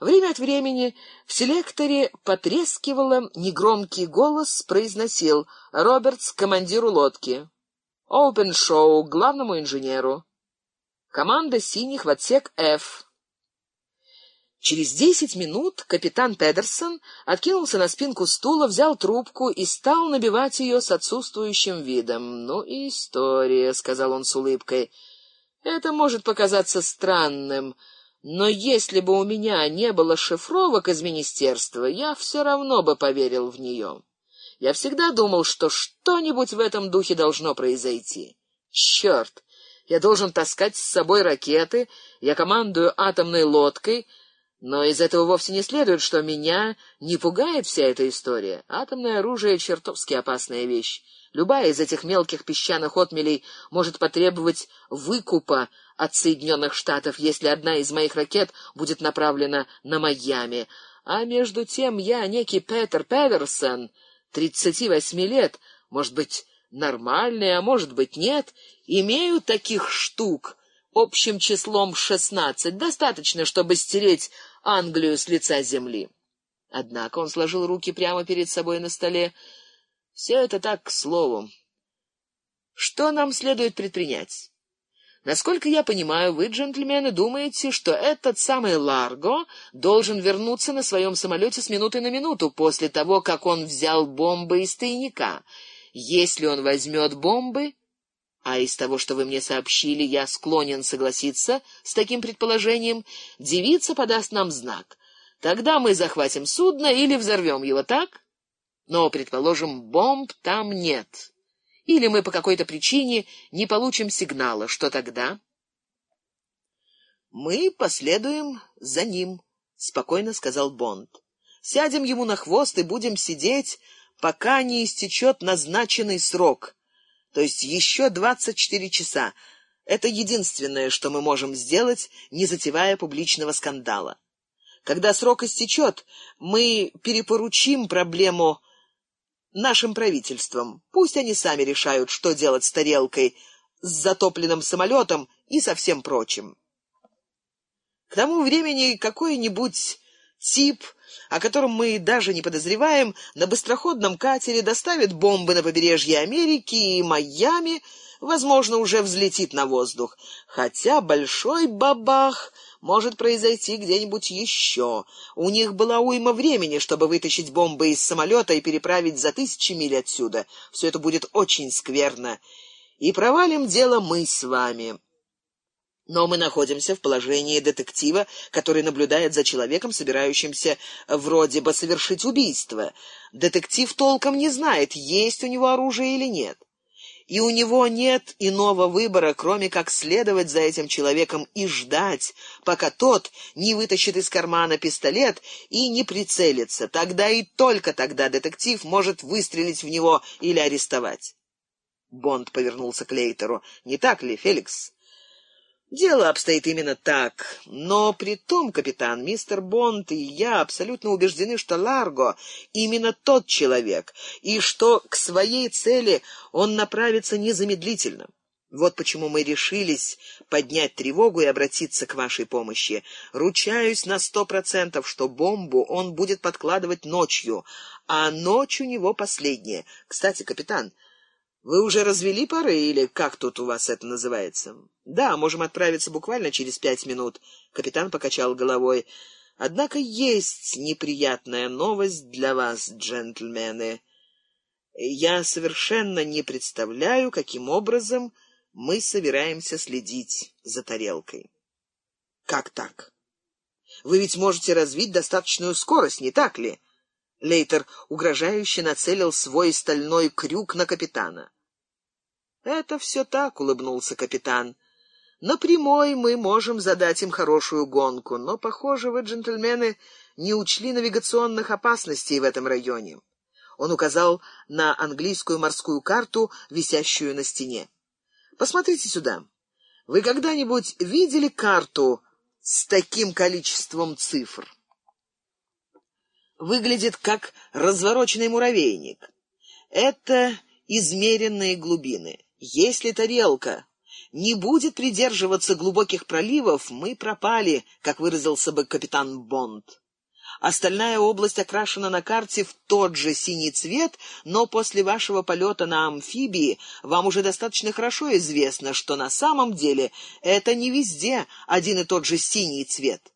Время от времени в селекторе потрескивало, негромкий голос произносил «Робертс, командиру лодки», «Оупеншоу, главному инженеру», «Команда синих в отсек F». Через десять минут капитан Педерсон откинулся на спинку стула, взял трубку и стал набивать ее с отсутствующим видом. «Ну и история», — сказал он с улыбкой. «Это может показаться странным, но если бы у меня не было шифровок из министерства, я все равно бы поверил в нее. Я всегда думал, что что-нибудь в этом духе должно произойти. Черт! Я должен таскать с собой ракеты, я командую атомной лодкой — но из этого вовсе не следует, что меня не пугает вся эта история. Атомное оружие — чертовски опасная вещь. Любая из этих мелких песчаных отмелей может потребовать выкупа от Соединенных Штатов, если одна из моих ракет будет направлена на Майами. А между тем я, некий Петер Певерсон, 38 лет, может быть, нормальный, а может быть, нет, имею таких штук — общим числом шестнадцать, достаточно, чтобы стереть Англию с лица земли. Однако он сложил руки прямо перед собой на столе. Все это так к слову. Что нам следует предпринять? Насколько я понимаю, вы, джентльмены, думаете, что этот самый Ларго должен вернуться на своем самолете с минуты на минуту после того, как он взял бомбы из тайника. Если он возьмет бомбы, а из того, что вы мне сообщили, я склонен согласиться с таким предположением, девица подаст нам знак. Тогда мы захватим судно или взорвем его, так? Но, предположим, бомб там нет. Или мы по какой-то причине не получим сигнала. Что тогда? Мы последуем за ним, — спокойно сказал Бонд. Сядем ему на хвост и будем сидеть, пока не истечет назначенный срок — то есть еще 24 часа. Это единственное, что мы можем сделать, не затевая публичного скандала. Когда срок истечет, мы перепоручим проблему нашим правительствам. Пусть они сами решают, что делать с тарелкой, с затопленным самолетом и со всем прочим. К тому времени какой-нибудь тип о котором мы даже не подозреваем, на быстроходном катере доставит бомбы на побережье Америки и Майами, возможно, уже взлетит на воздух. Хотя большой бабах может произойти где-нибудь еще. У них была уйма времени, чтобы вытащить бомбы из самолета и переправить за тысячи миль отсюда. Все это будет очень скверно. И провалим дело мы с вами. Но мы находимся в положении детектива, который наблюдает за человеком, собирающимся вроде бы совершить убийство. Детектив толком не знает, есть у него оружие или нет. И у него нет иного выбора, кроме как следовать за этим человеком и ждать, пока тот не вытащит из кармана пистолет и не прицелится. Тогда и только тогда детектив может выстрелить в него или арестовать. Бонд повернулся к Лейтеру. «Не так ли, Феликс?» Дело обстоит именно так. Но при том, капитан, мистер Бонд и я абсолютно убеждены, что Ларго именно тот человек, и что к своей цели он направится незамедлительно. Вот почему мы решились поднять тревогу и обратиться к вашей помощи. Ручаюсь на сто процентов, что бомбу он будет подкладывать ночью, а ночь у него последняя. Кстати, капитан, вы уже развели пары или как тут у вас это называется? Да, можем отправиться буквально через пять минут. Капитан покачал головой. Однако есть неприятная новость для вас, джентльмены. Я совершенно не представляю, каким образом мы собираемся следить за тарелкой. Как так? Вы ведь можете развить достаточную скорость, не так ли? Лейтер угрожающе нацелил свой стальной крюк на капитана. «Это все так», — улыбнулся капитан. «На прямой мы можем задать им хорошую гонку, но, похоже, вы, джентльмены, не учли навигационных опасностей в этом районе». Он указал на английскую морскую карту, висящую на стене. «Посмотрите сюда. Вы когда-нибудь видели карту с таким количеством цифр?» Выглядит как развороченный муравейник. Это измеренные глубины. Если тарелка не будет придерживаться глубоких проливов, мы пропали, как выразился бы капитан Бонд. Остальная область окрашена на карте в тот же синий цвет, но после вашего полета на амфибии вам уже достаточно хорошо известно, что на самом деле это не везде один и тот же синий цвет.